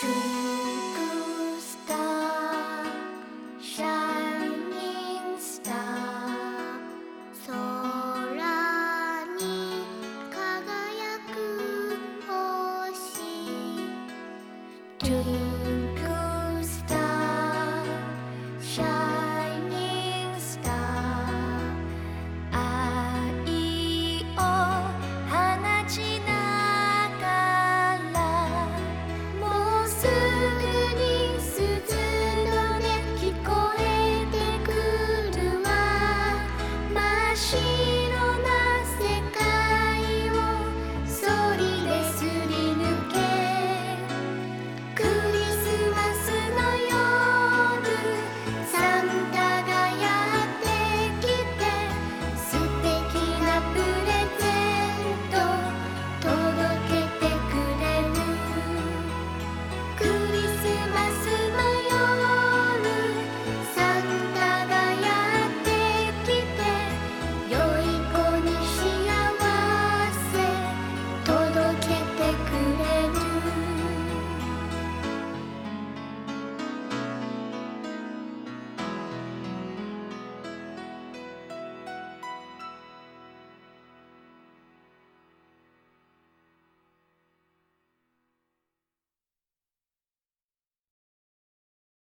to